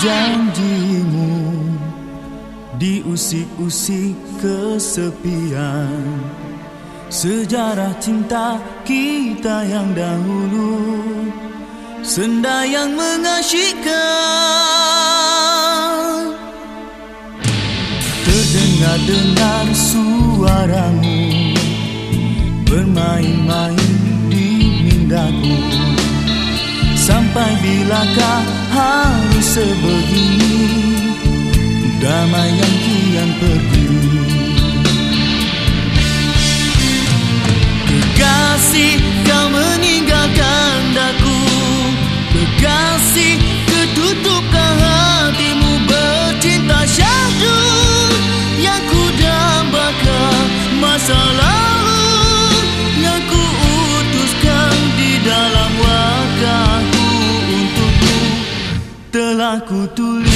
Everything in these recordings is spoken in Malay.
janjimu diusik-usik kesepian. Sejarah cinta kita yang dahulu senda yang mengasyikkan. Terdengar-dengar suaramu bermain-main di mindaku sampai bilakah harus sebegini damai yang kian pergi kekasih telah ku tulis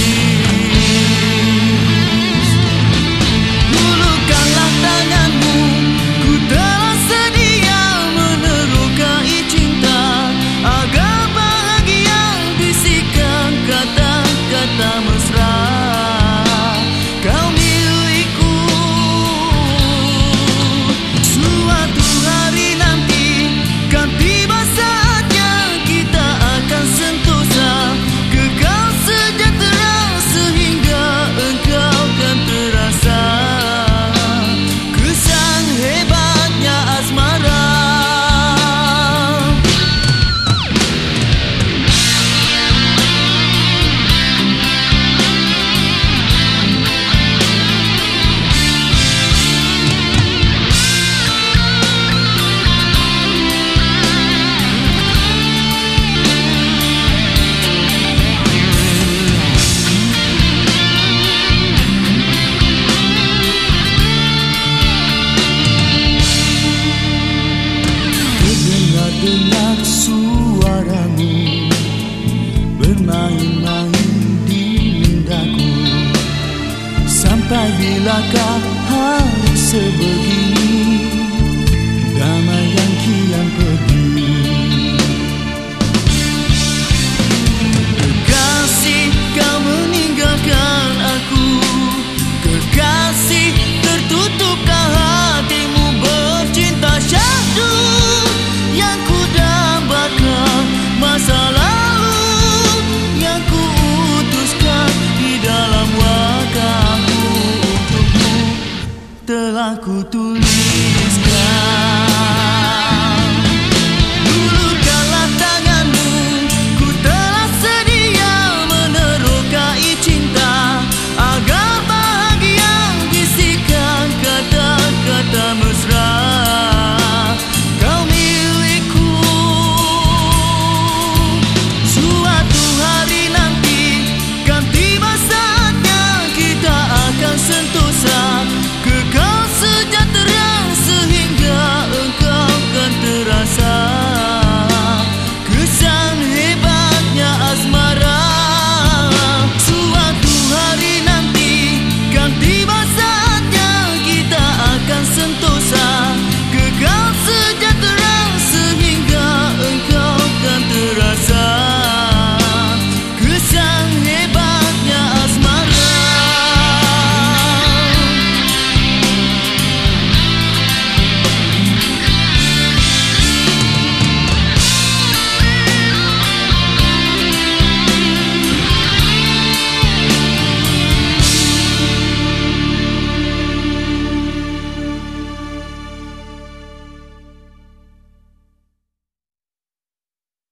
bilakah hari sebegini 孤独